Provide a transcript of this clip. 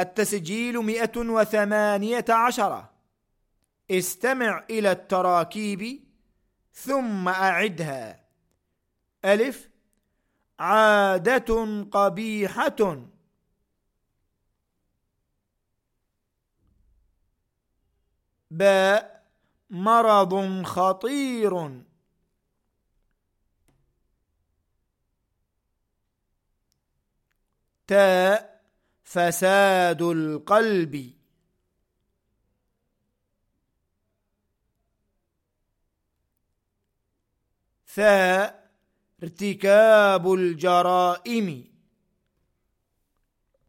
التسجيل مئة وثمانية عشرة استمع إلى التراكيب ثم أعدها. ألف. عادة قبيحة. باء. مرض خطير. تاء. فساد القلب. ثاء ارتكاب الجرائم.